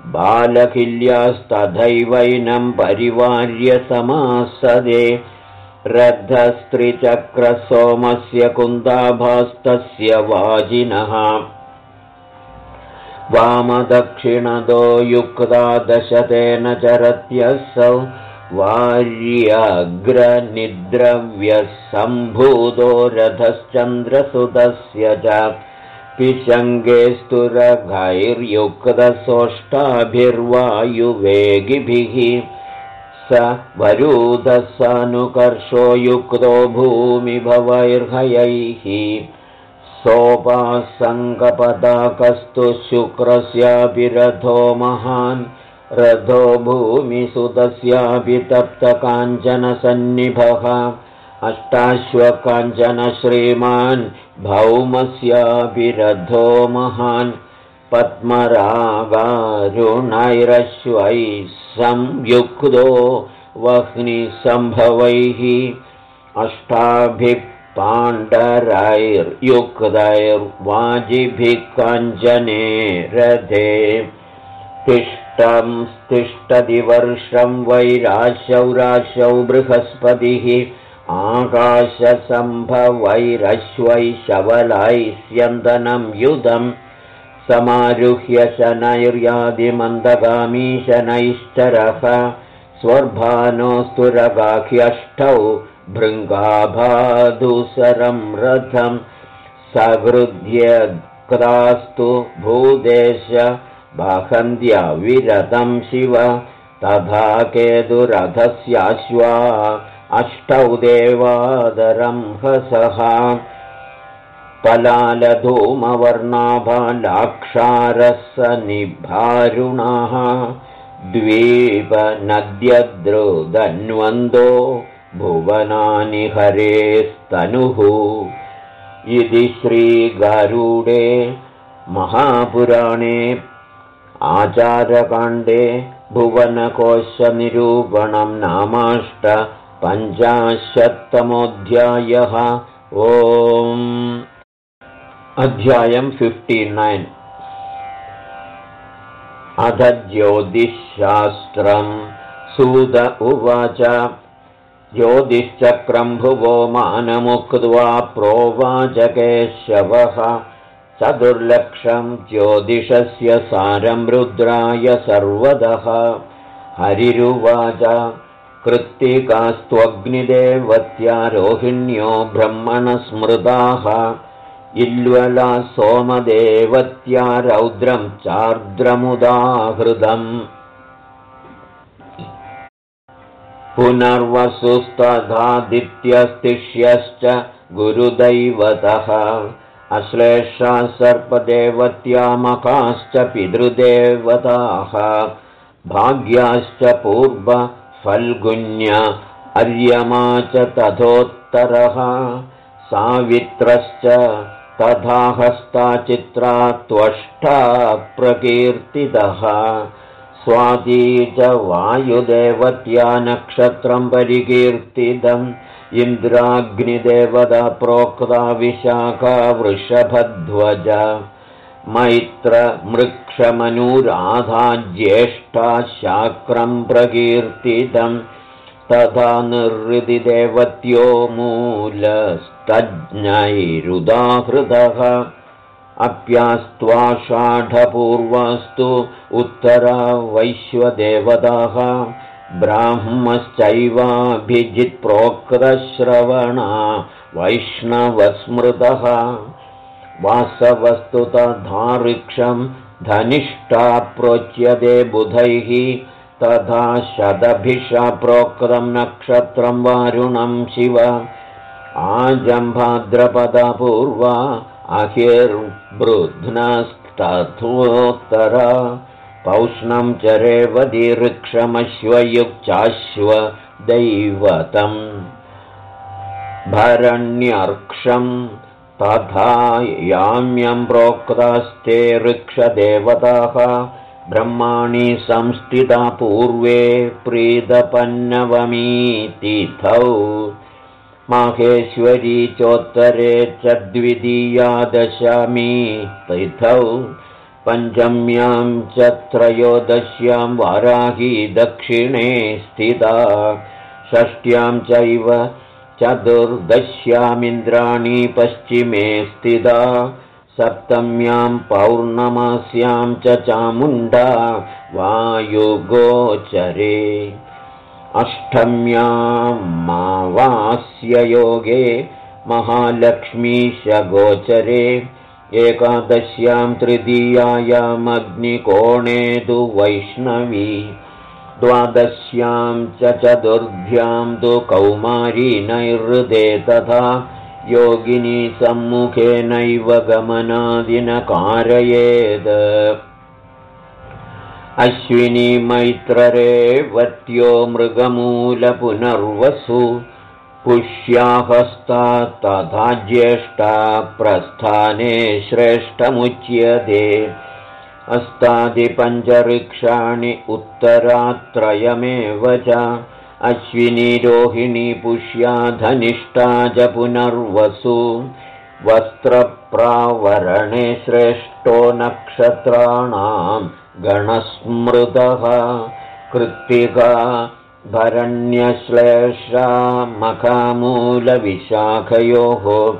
Speaker 1: बालकिल्यास्तथैवैनं परिवार्य समासदे। रद्धस्त्रिचक्रसोमस्य कुन्दाभास्तस्य वाजिनः। वामदक्षिणदो युक्ता दशतेन चरत्यसौ वार्यग्रनिद्रव्यसम्भूतो रथश्चन्द्रसुतस्य च पिशङ्गेस्तुरघैर्युक्तसोष्टाभिर्वायुवेगिभिः स वरूधसानुकर्षो युक्तो भूमिभवैर्हयैः सोपासङ्गपदाकस्तु शुक्रस्यापि रथो महान् रथो भूमिसुतस्यापि तप्तकाञ्चनसन्निभः अष्टाश्वकाञ्चन श्रीमान् भौमस्यापि रथो महान् पद्मरागारुणैरश्वैः संयुक्तो वह्निसम्भवैः। अष्टाभिः पाण्डरैर्युक्तैर्वाजिभिः काञ्चने रथे तिष्ठति वर्षं वैराशौ राशौ बृहस्पतिः आकाशसम्भवैरश्वै शवलैः युधम् समारुह्य शनैर्यादिमन्दगामी शनैश्चरः स्वर्भानोस्तुरगाख्यष्टौ भृङ्गाभाधुसरं रथं सहृद्यक्रास्तु भूदेश वहन्त्यविरतं शिव। तथा केतुरथस्याश्वा अष्टौ देवादरं हसः पलालधूमवर्णाभालाक्षारसनिभारुणः। द्वीपनद्यद्रुदन्वन्दो भुवनानि हरेस्तनुः। इति श्रीगारूडे महापुराणे आचारकाण्डे भुवनकोशनिरूपणं नामाष्ट पञ्चाशत्तमोऽध्यायः। ओम्। अध्यायम् फिफ्टि नैन्। अध ज्योतिःशास्त्रम् सूद उवाच। ज्योतिश्चक्रम् भुवो मानमुक्त्वा प्रोवाचकेशवः चतुर्लक्षं ज्योतिषस्य सारं रुद्राय सर्वदः। हरिरुवाच कृत्तिकास्त्वग्निदेवत्या रोहिण्यो ब्रह्मणस्मृताः। इल्वला सोमदेवत्या रौद्रं चार्द्रमुदाहृदम् पुनर्वसुस्तथादित्यस्तिष्यश्च गुरुदैवतः अश्लेषा सर्पदेवत्यामकाश्च पितृदेवताः भाग्याश्च पूर्वफल्गुन्य अर्यमा च तथोत्तरः सावित्रश्च तथा हस्ताचित्रा त्वष्टा प्रकीर्तितः स्वाती च वायुदेवत्या नक्षत्रं परिकीर्तितम् इन्द्राग्निदेवता प्रोक्ता विशाखा वृषभध्वज। मैत्रमृक्षमनुराधा ज्येष्ठा शाक्रं प्रकीर्तितम् तथा निर्हृदिदेवत्यो मूलस्तज्ञैरुदाहृदः अप्यास्त्वाषाढपूर्वास्तु उत्तरा वैश्वदेवताः ब्राह्मश्चैवाभिजित्प्रोक्तश्रवणा वैष्णवस्मृतः वासवस्तु तथा धनिष्ठा प्रोच्यते बुधैः तथा शतभिषा प्रोक्तं नक्षत्रं वारुणं शिव। आजम्भाद्रपदपूर्वा अहिर्बृध्नस्तथोत्तरा पौष्णं चरेवधिऋक्षमश्वयुक्चाश्व दैवतम्। भरण्यर्क्षं तथा याम्यं प्रोक्तास्ते ऋक्षदेवताः। ब्रह्माणि संस्थिता पूर्वे प्रीतपन्नवमीतिथौ। माहेश्वरी चोत्तरे च द्वितीया दशमी तिथौ पञ्चम्यां च त्रयोदश्यां वाराही दक्षिणे स्थिता षष्ट्यां चैव चतुर्दश्यामिन्द्राणी पश्चिमे स्थिता सप्तम्यां पौर्णमास्यां च चामुण्डा वायुगोचरे अष्टम्यां मावास्ययोगे महालक्ष्मीशगोचरे एकादश्यां तृतीयायामग्निकोणे तु वैष्णवी द्वादश्यां च चतुर्भ्यां तु कौमारी नैहृदे तथा योगिनी सम्मुखेनैव गमनादिन कारयेत् अश्विनी मैत्ररेवत्यो मृगमूलपुनर्वसु पुष्याहस्ता तथा ज्येष्ठा प्रस्थाने श्रेष्ठमुच्यते। अस्तादिपञ्चऋक्षाणि उत्तरात्रयमेव च। अश्विनी रोहिणी पुष्या धनिष्ठा च पुनर्वसु। वस्त्रप्रावरणे श्रेष्ठो नक्षत्राणां गणस्मृतः। कृत्तिका भरण्यश्लेषा मखामूलविशाखयोः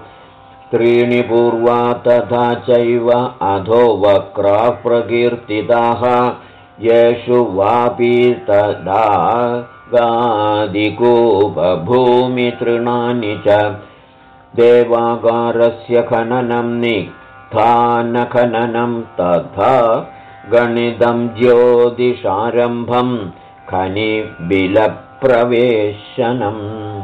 Speaker 1: त्रीणि पूर्वा तथा चैव अधो वक्राः प्रकीर्तिताः येषु वापि तदा गादिकूपभूमितृणानि च। देवागारस्य खननं निक्थानखननं तथा गणितं ज्योतिषारम्भम् खनिबिलप्रवेशनम्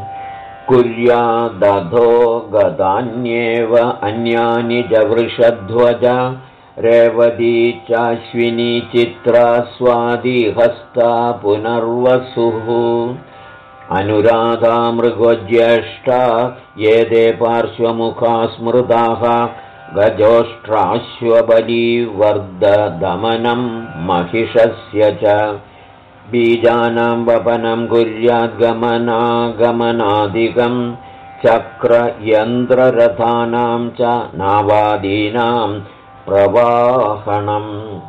Speaker 1: कुर्यादधो गतान्येव अन्यानि वृषध्वज रेवती चाश्विनी चित्रा स्वादिहस्ता पुनर्वसुः। अनुराधा मृगज्येष्ठा ये पार्श्वमुखा स्मृताः। गजोष्ट्राश्वबलीवर्दमनं महिषस्य च बीजानां वपनं कुर्याद्गमनागमनादिकं चक्रयन्त्ररथानां च नावादीनां प्रवाहणम्।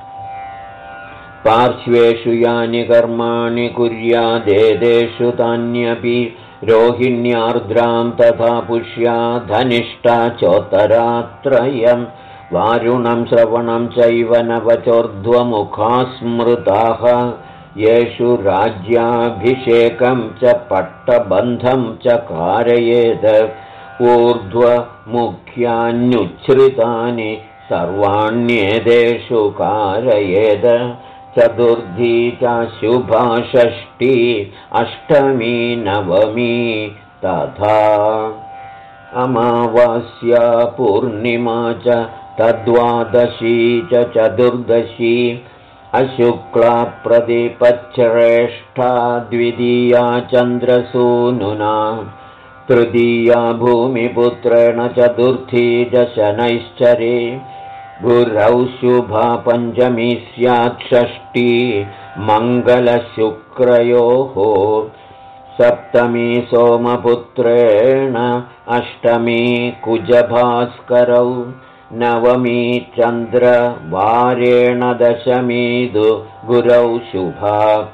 Speaker 1: पार्श्वेषु यानि कर्माणि कुर्यादेदेषु तान्यपि रोहिण्यार्द्रां तथा पुष्या धनिष्ठा चोत्तरात्रयम् वारुणं श्रवणं चैव नवचोर्ध्वमुखा स्मृताः येषु राज्याभिषेकं च पट्टबन्धं च कारयेत् ऊर्ध्वमुख्यान्युच्छ्रितानि सर्वाण्येतेषु कारयेद चतुर्थी च षष्ठी अष्टमी नवमी तथा अमावास्या पूर्णिमा च तद्वादशी च चतुर्दशी अशुक्लाप्रतिपच्छ्रेष्ठा द्वितीया चन्द्रसूनुना तृतीया भूमिपुत्रेण चतुर्थी शनैश्चरे गुरौ शुभा पञ्चमी स्यात् षष्ठी मङ्गलशुक्रयोः सप्तमी सोमपुत्रेण अष्टमी कुजभास्करौ नवमी चन्द्रवारेण दशमीदु गुरौ शुभा।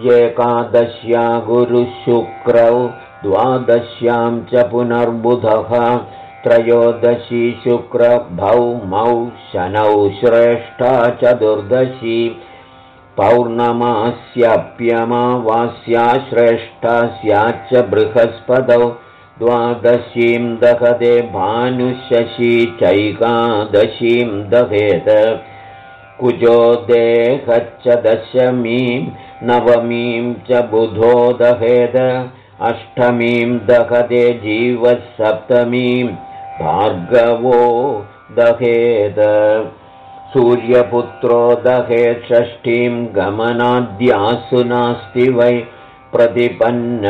Speaker 1: एकादश्या गुरुशुक्रौ द्वादश्यां च पुनर्बुधः। त्रयोदशी शुक्रभौमौ शनौ श्रेष्ठा चतुर्दशी। पौर्णमास्याप्यमावास्या श्रेष्ठा स्याच्च बृहस्पतौ द्वादशीं दहते भानुशशी चैकादशीं दहेत। कुजो देहच्च दशमीं नवमीं च बुधो दहेद अष्टमीं दहते जीवः सप्तमीं भार्गवो दहेद सूर्यपुत्रो दहे षष्ठीं गमनाद्यासु नास्ति वै प्रतिपन्नवमीष्वेव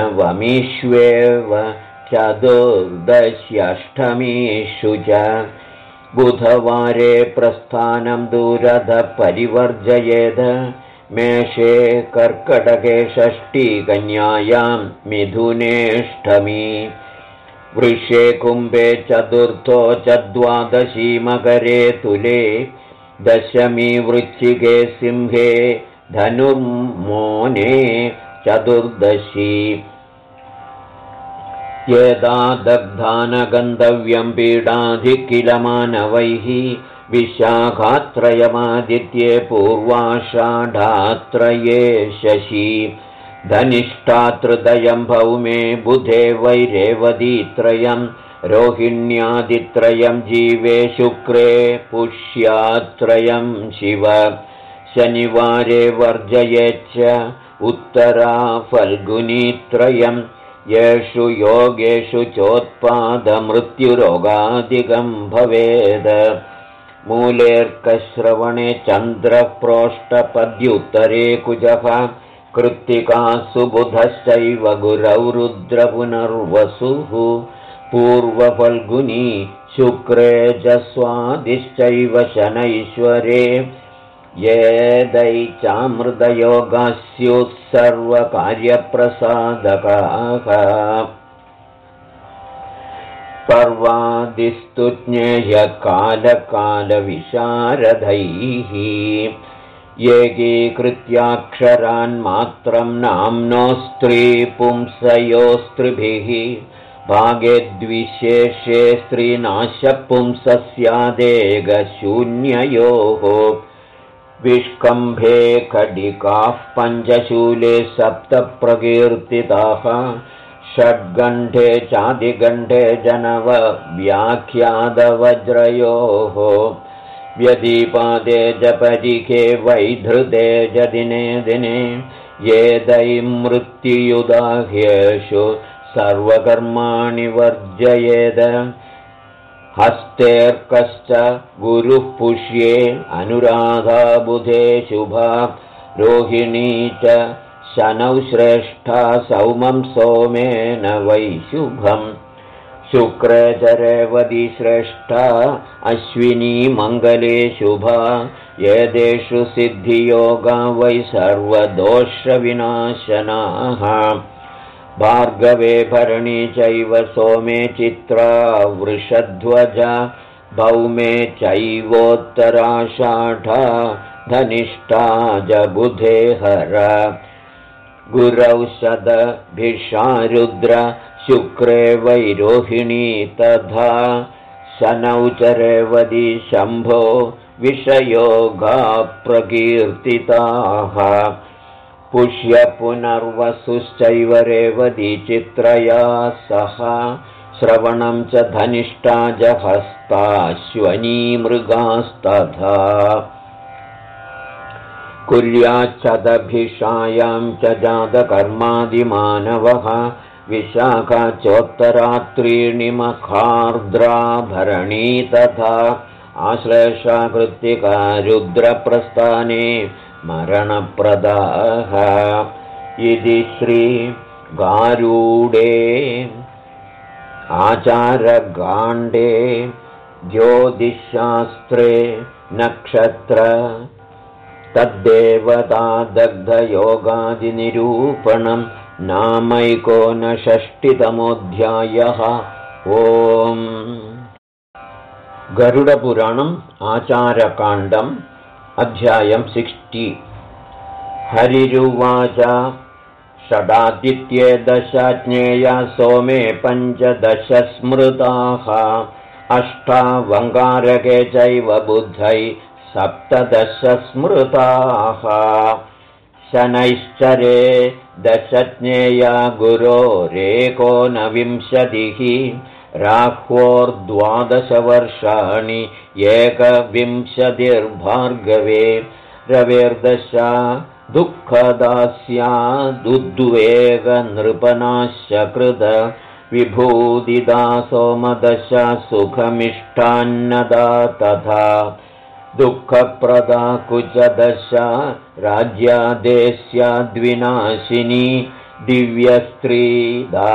Speaker 1: चतुर्दश्यष्टमीषु च बुधवारे प्रस्थानं दूरध परिवर्जयेद मेषे कर्कटके षष्ठीकन्यायां मिथुनेष्टमी। वृषे कुम्भे चतुर्थो च द्वादशी मकरे तुले। दशमी वृच्छिके सिंहे धनुर्मोने चतुर्दशी यदा दग्धानगन्तव्यं पीडाधिकिलमानवैः विशाखात्रयमादित्ये पूर्वाषाढात्रये शशि। धनिष्ठातृदयं भौमे बुधे वैरेवदीत्रयम् रोहिण्यादित्रयं जीवे शुक्रे पुष्यात्रयं शिव। शनिवारे वर्जयेच्च उत्तरा फल्गुनीत्रयं येषु योगेषु चोत्पादमृत्युरोगादिकं भवेद। मूलेऽर्कश्रवणे चन्द्रप्रोष्टपद्युत्तरे कुजः कृत्तिकासु बुधश्चैव गुरौ रुद्रपुनर्वसुः पूर्वफल्गुनी शुक्रे च स्वादिश्चैव शनैश्वरे येदै चामृदयोगा स्युत्सर्वकार्यप्रसादकाः पर्वादिस्तु ज्ञेयकालकालविशारदैः एकीकृत्याक्षरान्मात्रं नाम्नो स्त्रीपुंसयोस्त्रिभिः भागे द्विशेषे स्त्रीनाशपुंसस्यादेगशून्ययोः विष्कम्भे खडिकाः पञ्चशूले सप्तप्रकीर्तिताः षड्गण्ठे चादिगण्ठे जनवव्याख्यातवज्रयोः व्यदीपादे जपरिखे वैधृते च दिने दिने ये दैमृत्युयुदाह्येषु सर्वकर्माणि वर्जयेद हस्तेऽर्कश्च गुरुः पुष्ये अनुराधा बुधे शुभा। रोहिणी च शनौ श्रेष्ठा सौमं सोमेन वै शुभम्। शुक्रचरेवदी श्रेष्ठा अश्विनी मङ्गले शुभा। एतेषु सिद्धियोगा वै सर्वदोषविनाशनाः भार्गवे भरणी चैव सोमे चित्रा वृषध्वज भौमे चैवोत्तराषाढा धनिष्ठा बुधे हर। गुरौ सदभिषारुद्र शुक्रे वैरोहिणी तथा शनौचरेवदी शम्भो विषयोगा प्रकीर्तिताः पुष्यपुनर्वसुश्चैव रेवदीचित्रया सह। श्रवणं च धनिष्ठा मृगास्तथा। कुर्याच्चदभिषायां च जातकर्मादिमानवः। विशाखाचोत्तरात्रीणि मखार्द्राभरणी तथा। आश्लेषाकृत्तिका रुद्रप्रस्थाने मरणप्रदाः। इति श्रीगारूडे आचारगाण्डे ज्योतिषशास्त्रे नक्षत्र तद्देवतादग्धयोगादिनिरूपणं नामैकोनषष्टितमोऽध्यायः। ओम्। गरुडपुराणम् आचारकाण्डम् अध्यायं सिक्स्टि। हरिरुवाच। षडादित्ये दशज्ञेया सोमे पञ्चदश स्मृताः अष्टावङ्गारके चैव बुद्धै सप्तदश स्मृताः शनैश्चरे दशज्ञेया गुरोरेकोनविंशतिः राह्वोर्द्वादशवर्षाणि एकविंशतिर्भार्गवे रवेर्दशा दुःखदास्यादुद्वेगनृपनाशकृत विभूदिदा सोमदशा सुखमिष्टान्नदा तथा दुःखप्रदा कुचदशा राज्यादेश्याद्विनाशिनी दिव्यस्त्रीदा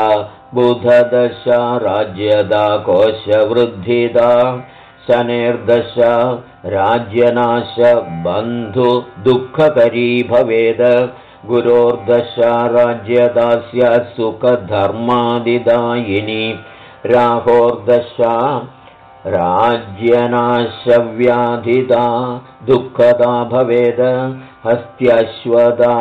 Speaker 1: बुधदशा राज्यदा कोशवृद्धिदा शनेर्दश राज्यनाश बन्धुदुःखकरी भवेद गुरोर्दशा राज्यदास्य सुखधर्मादिदायिनी राहोर्दशा राज्यनाशव्याधिदा दुःखदा भवेद हस्त्यश्वदा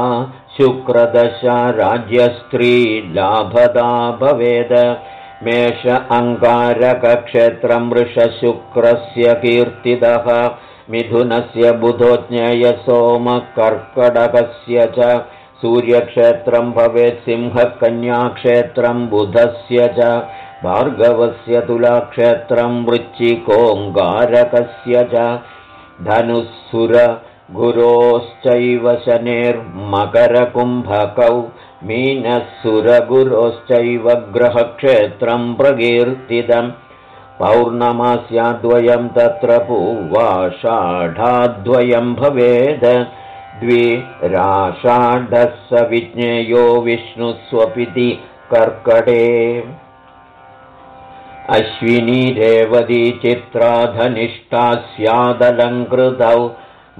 Speaker 1: शुक्रदशा राज्यस्त्री लाभदा भवेद मेष अङ्गारकक्षेत्रं वृषशुक्रस्य कीर्तितः मिथुनस्य बुधो ज्ञेयसोमकर्कडकस्य च। सूर्यक्षेत्रं भवेत् सिंहकन्याक्षेत्रं बुधस्य च। भार्गवस्य तुलाक्षेत्रं वृच्चिकोङ्गारकस्य च। धनुःसुर गुरोश्चैव शनेर्मकरकुम्भकौ मीनःसुरगुरोश्चैव ग्रहक्षेत्रं प्रकीर्तितम् पौर्णमास्याद्वयं तत्र पूवाषाढाद्वयं भवेद। द्विराषाढः स विज्ञेयो विष्णुस्वपिति कर्कटे। अश्विनी रेवती चित्राधनिष्ठा स्यादलङ्कृतौ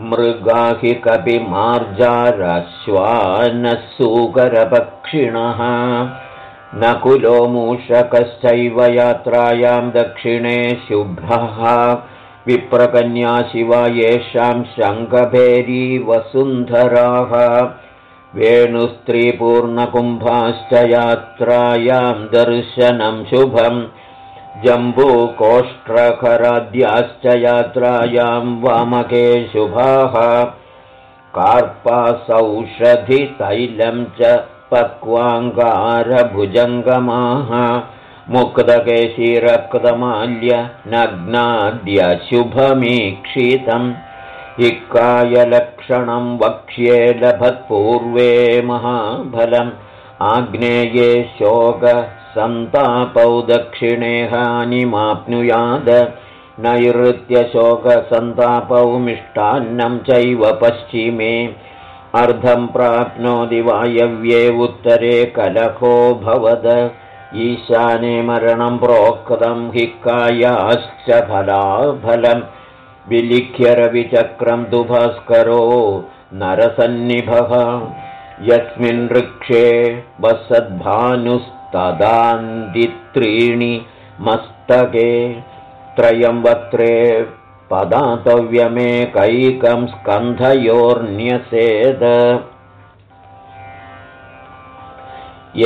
Speaker 1: मृगाहि कपिमार्जारश्वानः सूकरपक्षिणः नकुलो मूषकश्चैव यात्रायां दक्षिणे शुभ्रः। विप्रकन्या शिवा येषां शङ्खभेरी वसुन्धराः। वेणुस्त्रीपूर्णकुम्भाश्च यात्रायां दर्शनं शुभम् जम्बूकोष्ट्रखराद्याश्च यात्रायां वामके शुभाः कार्पासौषधितैलं च पक्वाङ्गारभुजङ्गमाः मुक्तकेशीरक्तमाल्य नग्नाद्यशुभमीक्षितम् इक्कायलक्षणं वक्ष्ये लभत्पूर्वे महाफलम् आग्नेये शोक सन्तापौ दक्षिणे हानिमाप्नुयाद। नैऋत्यशोकसन्तापौ मिष्टान्नं चैव पश्चिमे। अर्धं प्राप्नोति वायव्ये उत्तरे कलको भवद। ईशाने मरणं प्रोक्तं हि कायाश्च फलाफलं। विलिख्य रविचक्रं दुभास्करो नरसन्निभः। यस्मिन् वृक्षे वसद्भानुस् तदान्दित्रीणि मस्तके त्रयं वक्त्रे पदातव्यमेकैकं स्कन्धयोर्न्यसेद।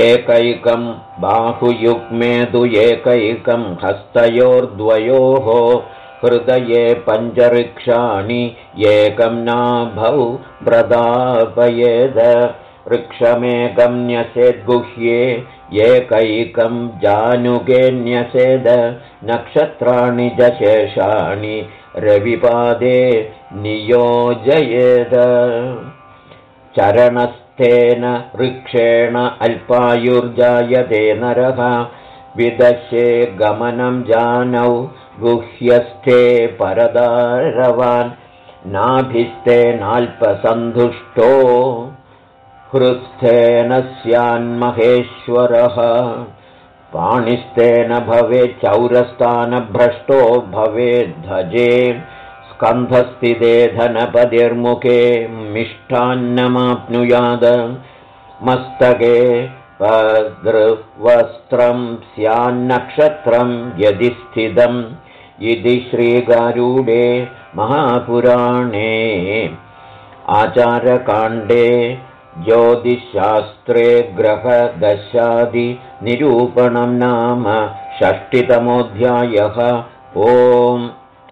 Speaker 1: एकैकं बाहुयुग्मे तु एकैकं हस्तयोर्द्वयोः हृदये पञ्चऋक्षाणि एकं नाभौ प्रदापयेद। वृक्षमेकं न्यसेद्गुह्ये एकैकं जानुकेऽन्यसेद नक्षत्राणि शेषाणि रविपादे नियोजयेद। चरणस्थेन वृक्षेण अल्पायुर्जायते नरः विदशे गमनं जानौ गुह्यस्थे परदारवान् नाभिस्तेनाल्पसन्धुष्टो हृस्थेन स्यान्महेश्वरः। पाणिस्तेन भवेच्चौरस्थानभ्रष्टो भवेद्धजे स्कन्धस्थिते धनपतिर्मुखे मिष्टान्नमाप्नुयाद। मस्तके पदृवस्त्रं स्यान्नक्षत्रं यदि स्थितम्। इति श्रीगारूडे महापुराणे। आचारकाण्डे ज्योतिश्शास्त्रे ग्रहदशादिनिरूपणं नाम षष्टितमोऽध्यायः ओम्